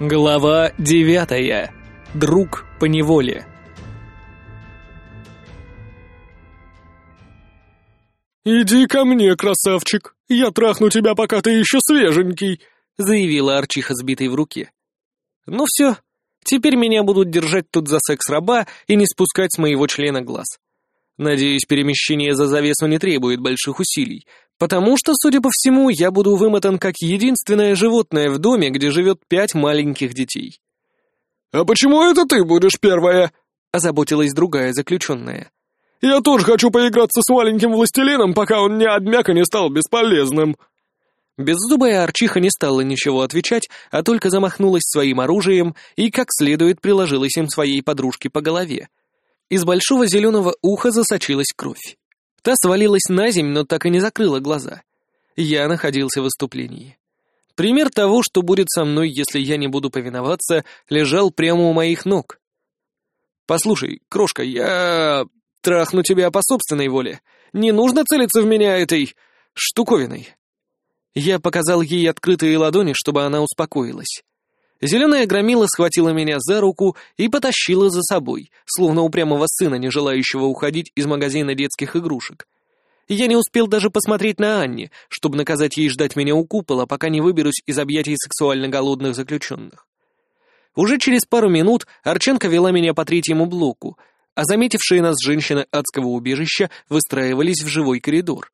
Глава девятая. Друг по неволе. «Иди ко мне, красавчик! Я трахну тебя, пока ты еще свеженький!» — заявила Арчиха, сбитой в руке. «Ну все, теперь меня будут держать тут за секс-раба и не спускать с моего члена глаз. Надеюсь, перемещение за завесу не требует больших усилий, потому что, судя по всему, я буду вымотан как единственное животное в доме, где живет пять маленьких детей». «А почему это ты будешь первая?» — озаботилась другая заключенная. Я тоже хочу поиграться с маленьким властелином, пока он не обмяк и не стал бесполезным». Беззубая Арчиха не стала ничего отвечать, а только замахнулась своим оружием и как следует приложилась им своей подружке по голове. Из большого зеленого уха засочилась кровь. Та свалилась на земь, но так и не закрыла глаза. Я находился в выступлении. Пример того, что будет со мной, если я не буду повиноваться, лежал прямо у моих ног. «Послушай, крошка, я Трахну тебя по собственной воле. Не нужно целиться в меня этой... штуковиной». Я показал ей открытые ладони, чтобы она успокоилась. Зеленая громила схватила меня за руку и потащила за собой, словно упрямого сына, не желающего уходить из магазина детских игрушек. Я не успел даже посмотреть на Анни, чтобы наказать ей ждать меня у купола, пока не выберусь из объятий сексуально голодных заключенных. Уже через пару минут Арченко вела меня по третьему блоку, а заметившие нас женщины адского убежища выстраивались в живой коридор.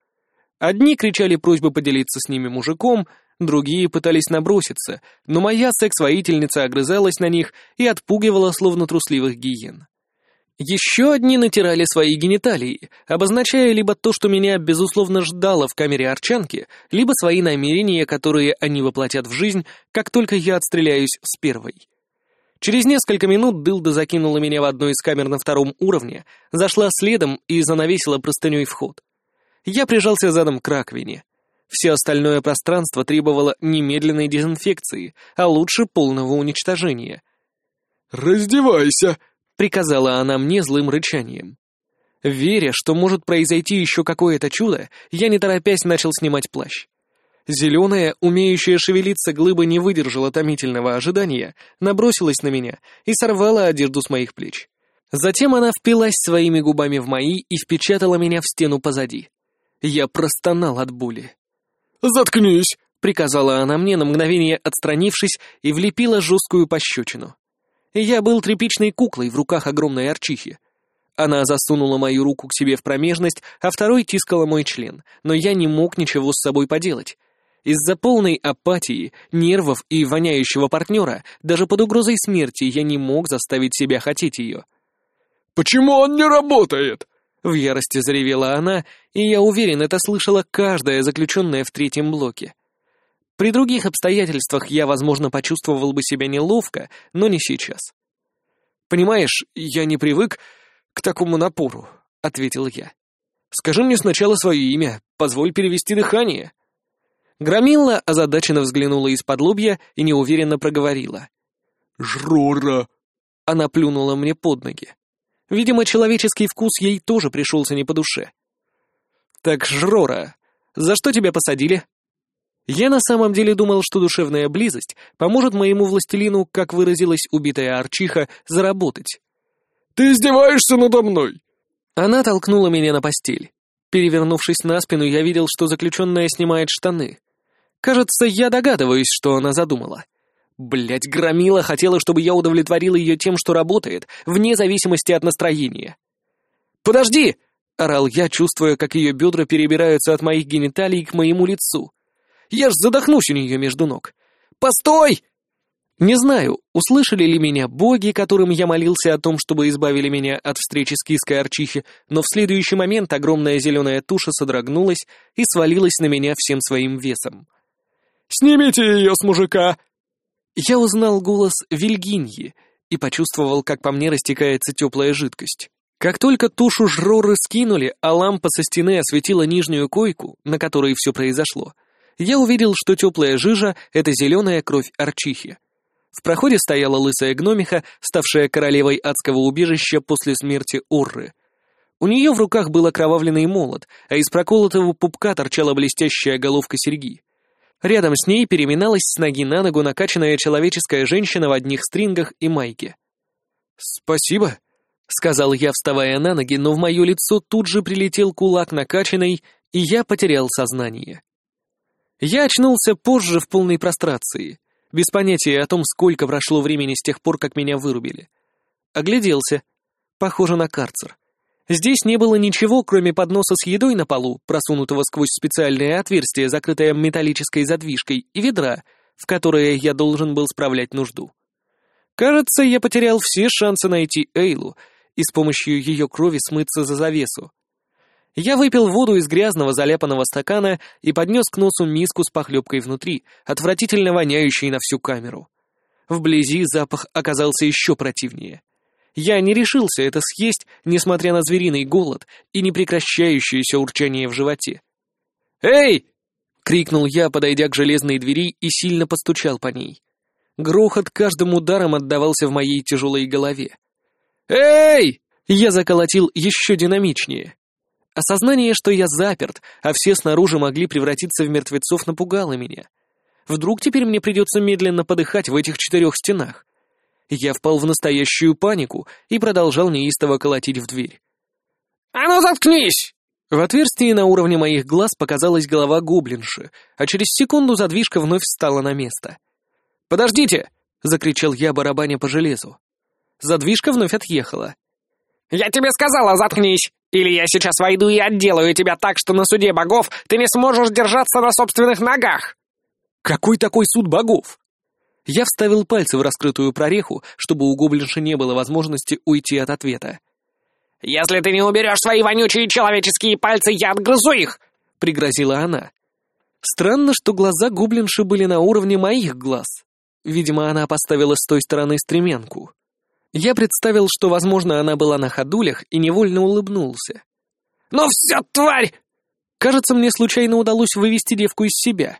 Одни кричали просьбы поделиться с ними мужиком, другие пытались наброситься, но моя секс-воительница огрызалась на них и отпугивала словно трусливых гиен. Еще одни натирали свои гениталии, обозначая либо то, что меня, безусловно, ждало в камере Арчанки, либо свои намерения, которые они воплотят в жизнь, как только я отстреляюсь с первой. Через несколько минут Дылда закинула меня в одну из камер на втором уровне, зашла следом и занавесила простыней вход. Я прижался задом к раковине. Все остальное пространство требовало немедленной дезинфекции, а лучше полного уничтожения. «Раздевайся!» — приказала она мне злым рычанием. Веря, что может произойти еще какое-то чудо, я не торопясь начал снимать плащ. Зеленая, умеющая шевелиться глыба не выдержала томительного ожидания, набросилась на меня и сорвала одежду с моих плеч. Затем она впилась своими губами в мои и впечатала меня в стену позади. Я простонал от боли. «Заткнись!» — приказала она мне, на мгновение отстранившись, и влепила жесткую пощечину. Я был тряпичной куклой в руках огромной арчихи. Она засунула мою руку к себе в промежность, а второй тискала мой член, но я не мог ничего с собой поделать. Из-за полной апатии, нервов и воняющего партнера, даже под угрозой смерти я не мог заставить себя хотеть ее. «Почему он не работает?» В ярости заревела она, и я уверен, это слышала каждая заключенная в третьем блоке. При других обстоятельствах я, возможно, почувствовал бы себя неловко, но не сейчас. «Понимаешь, я не привык к такому напору», — ответил я. «Скажи мне сначала свое имя, позволь перевести дыхание». Громилла озадаченно взглянула из-под лобья и неуверенно проговорила. «Жрора!» Она плюнула мне под ноги. Видимо, человеческий вкус ей тоже пришелся не по душе. «Так, Жрора, за что тебя посадили?» Я на самом деле думал, что душевная близость поможет моему властелину, как выразилась убитая Арчиха, заработать. «Ты издеваешься надо мной?» Она толкнула меня на постель. Перевернувшись на спину, я видел, что заключенная снимает штаны. Кажется, я догадываюсь, что она задумала. Блять, громила хотела, чтобы я удовлетворил ее тем, что работает, вне зависимости от настроения. «Подожди!» — орал я, чувствуя, как ее бедра перебираются от моих гениталий к моему лицу. «Я ж задохнусь у нее между ног! Постой!» Не знаю, услышали ли меня боги, которым я молился о том, чтобы избавили меня от встречи с киской Арчихи, но в следующий момент огромная зеленая туша содрогнулась и свалилась на меня всем своим весом. Снимите ее с мужика!» Я узнал голос Вильгиньи и почувствовал, как по мне растекается теплая жидкость. Как только тушу жроры скинули, а лампа со стены осветила нижнюю койку, на которой все произошло, я увидел, что теплая жижа — это зеленая кровь арчихи. В проходе стояла лысая гномиха, ставшая королевой адского убежища после смерти Урры. У нее в руках был окровавленный молот, а из проколотого пупка торчала блестящая головка серьги. Рядом с ней переминалась с ноги на ногу накачанная человеческая женщина в одних стрингах и майке. «Спасибо», — сказал я, вставая на ноги, но в мое лицо тут же прилетел кулак накачанной, и я потерял сознание. Я очнулся позже в полной прострации, без понятия о том, сколько прошло времени с тех пор, как меня вырубили. Огляделся. Похоже на карцер. Здесь не было ничего, кроме подноса с едой на полу, просунутого сквозь специальное отверстие, закрытое металлической задвижкой, и ведра, в которое я должен был справлять нужду. Кажется, я потерял все шансы найти Эйлу и с помощью ее крови смыться за завесу. Я выпил воду из грязного заляпанного стакана и поднес к носу миску с похлебкой внутри, отвратительно воняющей на всю камеру. Вблизи запах оказался еще противнее. Я не решился это съесть, несмотря на звериный голод и непрекращающееся урчание в животе. «Эй!» — крикнул я, подойдя к железной двери и сильно постучал по ней. Грохот каждым ударом отдавался в моей тяжелой голове. «Эй!» — я заколотил еще динамичнее. Осознание, что я заперт, а все снаружи могли превратиться в мертвецов, напугало меня. Вдруг теперь мне придется медленно подыхать в этих четырех стенах? Я впал в настоящую панику и продолжал неистово колотить в дверь. «А ну заткнись!» В отверстии на уровне моих глаз показалась голова гоблинши, а через секунду задвижка вновь встала на место. «Подождите!» — закричал я, барабаня по железу. Задвижка вновь отъехала. «Я тебе сказала, заткнись! Или я сейчас войду и отделаю тебя так, что на суде богов ты не сможешь держаться на собственных ногах!» «Какой такой суд богов?» Я вставил пальцы в раскрытую прореху, чтобы у гоблинши не было возможности уйти от ответа. «Если ты не уберешь свои вонючие человеческие пальцы, я отгрызу их!» — пригрозила она. Странно, что глаза гоблинши были на уровне моих глаз. Видимо, она поставила с той стороны стременку. Я представил, что, возможно, она была на ходулях и невольно улыбнулся. «Ну все, тварь!» Кажется, мне случайно удалось вывести девку из себя.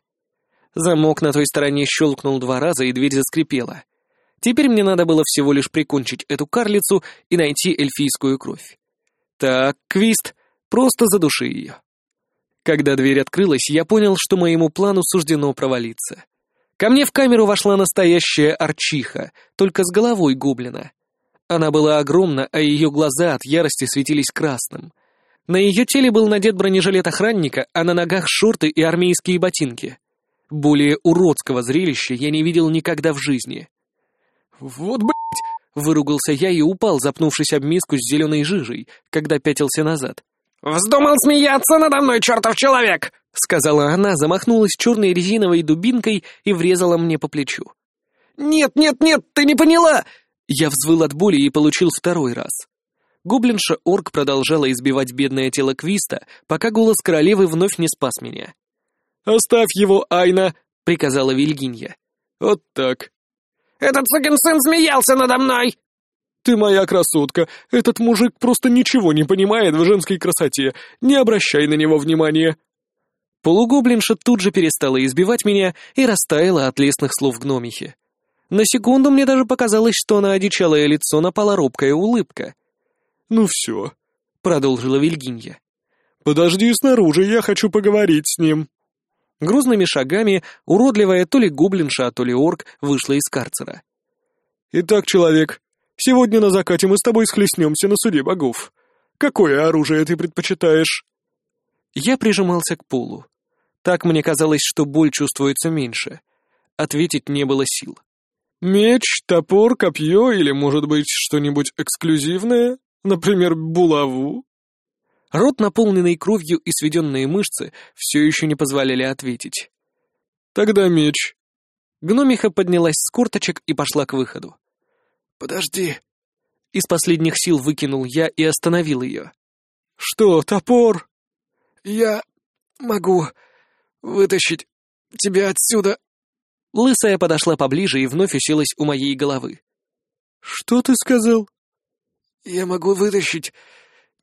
Замок на той стороне щелкнул два раза, и дверь заскрипела. Теперь мне надо было всего лишь прикончить эту карлицу и найти эльфийскую кровь. Так, Квист, просто задуши ее. Когда дверь открылась, я понял, что моему плану суждено провалиться. Ко мне в камеру вошла настоящая арчиха, только с головой гоблина. Она была огромна, а ее глаза от ярости светились красным. На ее теле был надет бронежилет охранника, а на ногах шорты и армейские ботинки. Более уродского зрелища я не видел никогда в жизни. «Вот, блядь!» — выругался я и упал, запнувшись об миску с зеленой жижей, когда пятился назад. «Вздумал смеяться надо мной, чертов человек!» — сказала она, замахнулась черной резиновой дубинкой и врезала мне по плечу. «Нет, нет, нет, ты не поняла!» Я взвыл от боли и получил второй раз. Гоблинша-орк продолжала избивать бедное тело Квиста, пока голос королевы вновь не спас меня. «Оставь его, Айна!» — приказала Вильгинья. «Вот так». «Этот сукин сын смеялся надо мной!» «Ты моя красотка! Этот мужик просто ничего не понимает в женской красоте! Не обращай на него внимания!» Полугоблинша тут же перестала избивать меня и растаяла от лестных слов гномихи. На секунду мне даже показалось, что на одичалое лицо напала робкая улыбка. «Ну все», — продолжила Вильгинья. «Подожди снаружи, я хочу поговорить с ним». Грузными шагами уродливая то ли гоблинша, то ли орк вышла из карцера. «Итак, человек, сегодня на закате мы с тобой схлестнемся на суде богов. Какое оружие ты предпочитаешь?» Я прижимался к полу. Так мне казалось, что боль чувствуется меньше. Ответить не было сил. «Меч, топор, копье или, может быть, что-нибудь эксклюзивное? Например, булаву?» Рот, наполненный кровью и сведенные мышцы, все еще не позволяли ответить. «Тогда меч». Гномиха поднялась с корточек и пошла к выходу. «Подожди». Из последних сил выкинул я и остановил ее. «Что, топор?» «Я могу вытащить тебя отсюда». Лысая подошла поближе и вновь уселась у моей головы. «Что ты сказал?» «Я могу вытащить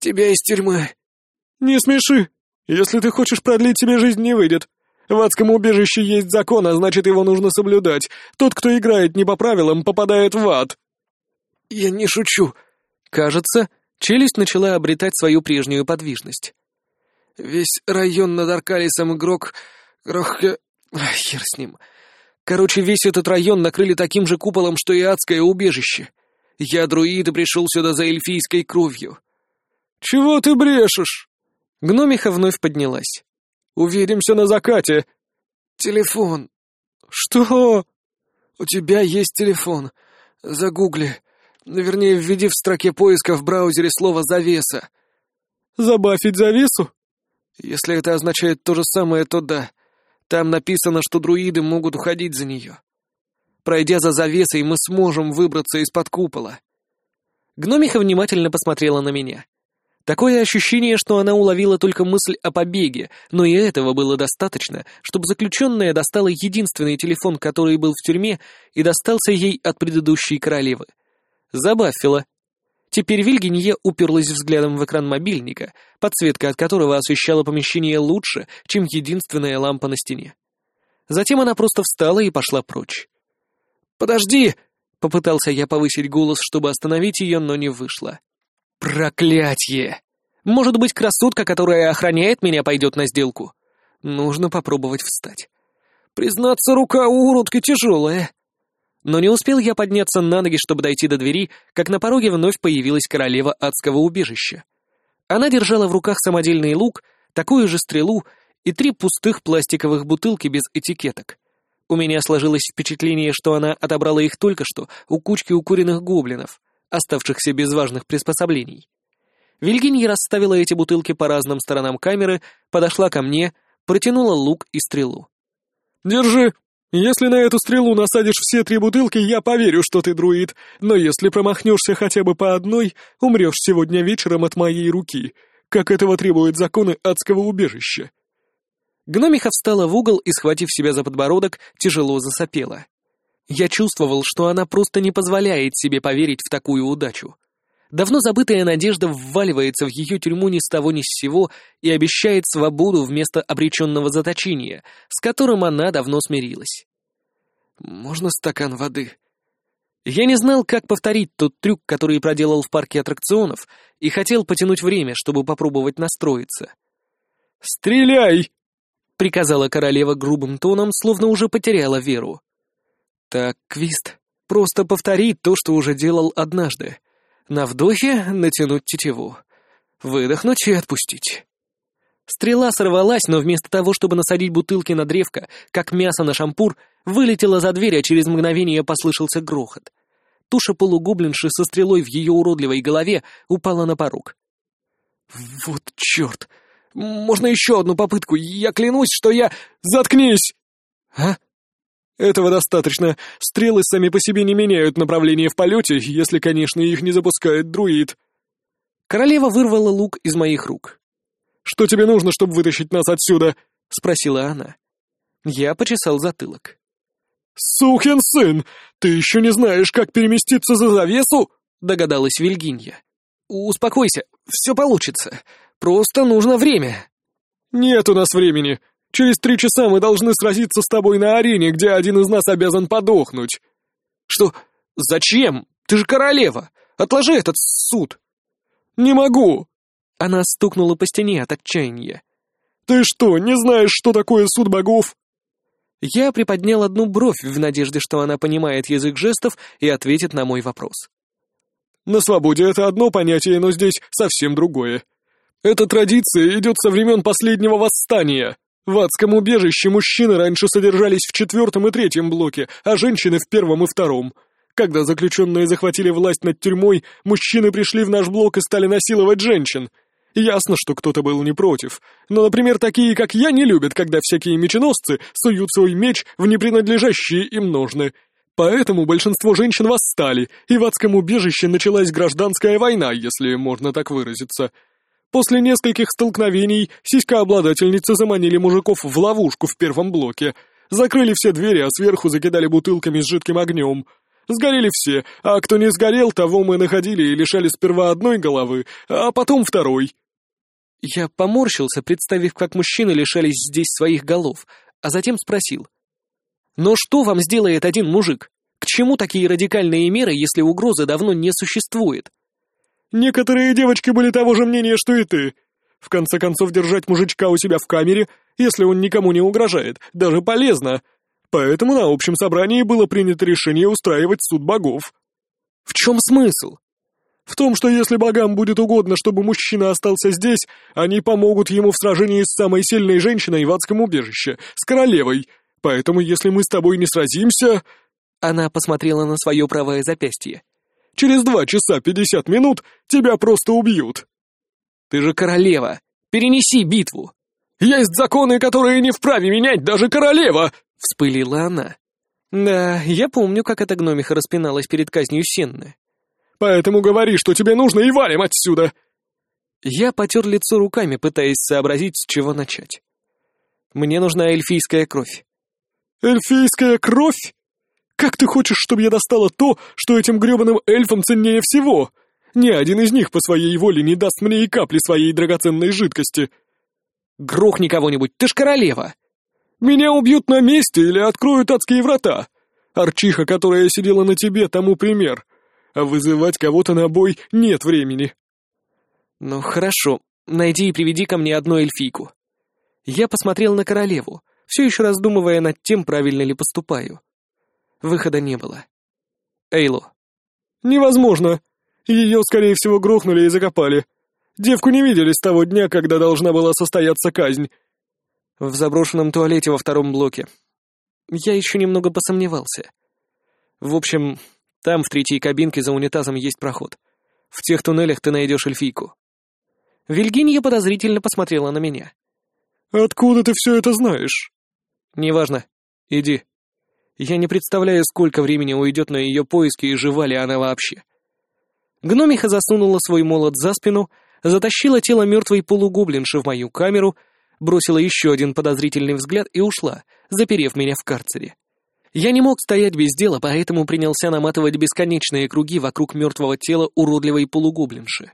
тебя из тюрьмы». «Не смеши. Если ты хочешь продлить себе жизнь, не выйдет. В адском убежище есть закон, а значит, его нужно соблюдать. Тот, кто играет не по правилам, попадает в ад». «Я не шучу». Кажется, челюсть начала обретать свою прежнюю подвижность. «Весь район над Аркалисом игрок... Грох... Ах, хер с ним. Короче, весь этот район накрыли таким же куполом, что и адское убежище. Я друид и пришел сюда за эльфийской кровью. «Чего ты брешешь?» Гномиха вновь поднялась. «Увидимся на закате». «Телефон». «Что?» «У тебя есть телефон. Загугли. Вернее, введи в строке поиска в браузере слово «завеса». «Забафить завесу?» «Если это означает то же самое, то да. Там написано, что друиды могут уходить за нее. Пройдя за завесой, мы сможем выбраться из-под купола». Гномиха внимательно посмотрела на меня. Такое ощущение, что она уловила только мысль о побеге, но и этого было достаточно, чтобы заключенная достала единственный телефон, который был в тюрьме, и достался ей от предыдущей королевы. Забафила. Теперь Вильгинье уперлась взглядом в экран мобильника, подсветка от которого освещала помещение лучше, чем единственная лампа на стене. Затем она просто встала и пошла прочь. «Подожди!» — попытался я повысить голос, чтобы остановить ее, но не вышло. Проклятье! Может быть, красотка, которая охраняет меня, пойдет на сделку? Нужно попробовать встать. Признаться, рука у уродки тяжелая. Но не успел я подняться на ноги, чтобы дойти до двери, как на пороге вновь появилась королева адского убежища. Она держала в руках самодельный лук, такую же стрелу и три пустых пластиковых бутылки без этикеток. У меня сложилось впечатление, что она отобрала их только что у кучки укуренных гоблинов — оставшихся без важных приспособлений. Вильгинья расставила эти бутылки по разным сторонам камеры, подошла ко мне, протянула лук и стрелу. «Держи. Если на эту стрелу насадишь все три бутылки, я поверю, что ты друид, но если промахнешься хотя бы по одной, умрешь сегодня вечером от моей руки, как этого требуют законы адского убежища». Гномиха встала в угол и, схватив себя за подбородок, тяжело засопела. Я чувствовал, что она просто не позволяет себе поверить в такую удачу. Давно забытая надежда вваливается в ее тюрьму ни с того ни с сего и обещает свободу вместо обреченного заточения, с которым она давно смирилась. «Можно стакан воды?» Я не знал, как повторить тот трюк, который проделал в парке аттракционов, и хотел потянуть время, чтобы попробовать настроиться. «Стреляй!» — приказала королева грубым тоном, словно уже потеряла веру. Так, Квист, просто повтори то, что уже делал однажды. На вдохе натянуть тетиву. Выдохнуть и отпустить. Стрела сорвалась, но вместо того, чтобы насадить бутылки на древко, как мясо на шампур, вылетела за дверь, а через мгновение послышался грохот. Туша полугублинши со стрелой в ее уродливой голове упала на порог. «Вот черт! Можно еще одну попытку? Я клянусь, что я... Заткнись!» «А?» Этого достаточно. Стрелы сами по себе не меняют направление в полете, если, конечно, их не запускает друид. Королева вырвала лук из моих рук. «Что тебе нужно, чтобы вытащить нас отсюда?» — спросила она. Я почесал затылок. «Сукин сын! Ты еще не знаешь, как переместиться за завесу?» — догадалась Вильгинья. «Успокойся, все получится. Просто нужно время». «Нет у нас времени. Через три часа мы должны сразиться с тобой на арене, где один из нас обязан подохнуть». «Что? Зачем? Ты же королева! Отложи этот суд!» «Не могу!» Она стукнула по стене от отчаяния. «Ты что, не знаешь, что такое суд богов?» Я приподнял одну бровь в надежде, что она понимает язык жестов и ответит на мой вопрос. «На свободе это одно понятие, но здесь совсем другое. Эта традиция идет со времен последнего восстания. В адском убежище мужчины раньше содержались в четвертом и третьем блоке, а женщины в первом и втором. Когда заключенные захватили власть над тюрьмой, мужчины пришли в наш блок и стали насиловать женщин. Ясно, что кто-то был не против. Но, например, такие, как я, не любят, когда всякие меченосцы суют свой меч в непринадлежащие им ножны. Поэтому большинство женщин восстали, и в адском убежище началась гражданская война, если можно так выразиться. После нескольких столкновений сиськообладательницы заманили мужиков в ловушку в первом блоке, закрыли все двери, а сверху закидали бутылками с жидким огнем. Сгорели все, а кто не сгорел, того мы находили и лишали сперва одной головы, а потом второй. Я поморщился, представив, как мужчины лишались здесь своих голов, а затем спросил. «Но что вам сделает один мужик? К чему такие радикальные меры, если угрозы давно не существует?» Некоторые девочки были того же мнения, что и ты. В конце концов, держать мужичка у себя в камере, если он никому не угрожает, даже полезно. Поэтому на общем собрании было принято решение устраивать суд богов. В чем смысл? В том, что если богам будет угодно, чтобы мужчина остался здесь, они помогут ему в сражении с самой сильной женщиной в адском убежище, с королевой. Поэтому если мы с тобой не сразимся...» Она посмотрела на свое правое запястье. «Через два часа пятьдесят минут тебя просто убьют». «Ты же королева! Перенеси битву!» «Есть законы, которые не вправе менять даже королева!» — вспылила она. «Да, я помню, как эта гномиха распиналась перед казнью Сенны. Поэтому говори, что тебе нужно, и валим отсюда!» Я потер лицо руками, пытаясь сообразить, с чего начать. «Мне нужна эльфийская кровь». «Эльфийская кровь? Как ты хочешь, чтобы я достала то, что этим грёбаным эльфам ценнее всего? Ни один из них по своей воле не даст мне и капли своей драгоценной жидкости». «Грохни кого-нибудь, ты ж королева!» «Меня убьют на месте или откроют адские врата. Арчиха, которая сидела на тебе, тому пример а вызывать кого-то на бой нет времени». «Ну хорошо, найди и приведи ко мне одну эльфийку». Я посмотрел на королеву, все еще раздумывая над тем, правильно ли поступаю. Выхода не было. Эйлу. «Невозможно. Ее, скорее всего, грохнули и закопали. Девку не видели с того дня, когда должна была состояться казнь». В заброшенном туалете во втором блоке. Я еще немного посомневался. В общем, там, в третьей кабинке, за унитазом есть проход. В тех туннелях ты найдешь эльфийку». Вильгинья подозрительно посмотрела на меня. «Откуда ты все это знаешь?» «Неважно. Иди. Я не представляю, сколько времени уйдет на ее поиски и жива ли она вообще». Гномиха засунула свой молот за спину, затащила тело мертвой полугоблинши в мою камеру, бросила еще один подозрительный взгляд и ушла, заперев меня в карцере. Я не мог стоять без дела, поэтому принялся наматывать бесконечные круги вокруг мертвого тела уродливой полугоблинши.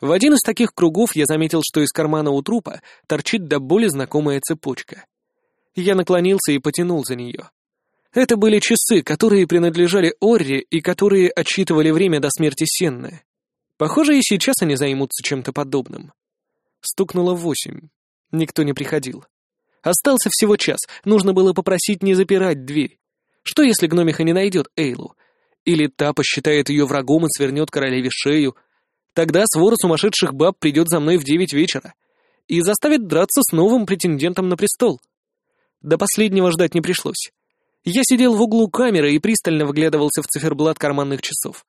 В один из таких кругов я заметил, что из кармана у трупа торчит до боли знакомая цепочка. Я наклонился и потянул за нее. Это были часы, которые принадлежали Орре и которые отсчитывали время до смерти Сенны. Похоже, и сейчас они займутся чем-то подобным. Стукнуло восемь. Никто не приходил. Остался всего час, нужно было попросить не запирать дверь. Что если гномиха не найдет Эйлу? Или та посчитает ее врагом и свернет королеве шею? Тогда свора сумасшедших баб придет за мной в девять вечера и заставит драться с новым претендентом на престол. До последнего ждать не пришлось. Я сидел в углу камеры и пристально выглядывался в циферблат карманных часов.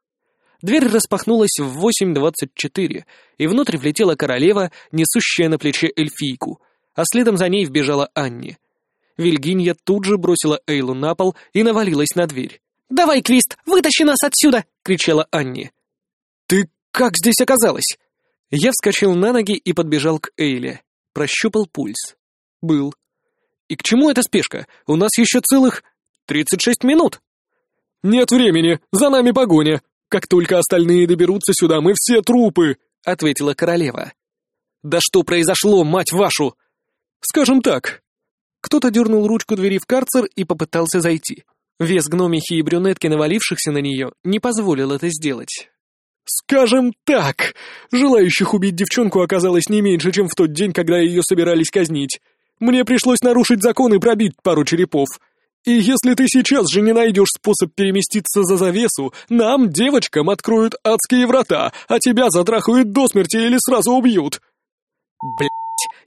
Дверь распахнулась в 8.24, и внутрь влетела королева, несущая на плече эльфийку, а следом за ней вбежала Анни — Вильгинья тут же бросила Эйлу на пол и навалилась на дверь. «Давай, Квист, вытащи нас отсюда!» — кричала Анни. «Ты как здесь оказалась?» Я вскочил на ноги и подбежал к Эйле. Прощупал пульс. Был. «И к чему эта спешка? У нас еще целых тридцать шесть минут!» «Нет времени! За нами погоня! Как только остальные доберутся сюда, мы все трупы!» — ответила королева. «Да что произошло, мать вашу?» «Скажем так, кто-то дернул ручку двери в карцер и попытался зайти. Вес гномихи и брюнетки, навалившихся на нее, не позволил это сделать. «Скажем так, желающих убить девчонку оказалось не меньше, чем в тот день, когда ее собирались казнить. Мне пришлось нарушить закон и пробить пару черепов. И если ты сейчас же не найдешь способ переместиться за завесу, нам, девочкам, откроют адские врата, а тебя затрахают до смерти или сразу убьют». «Блядь,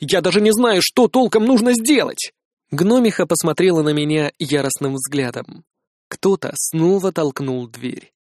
я даже не знаю, что толком нужно сделать!» Гномиха посмотрела на меня яростным взглядом. Кто-то снова толкнул дверь.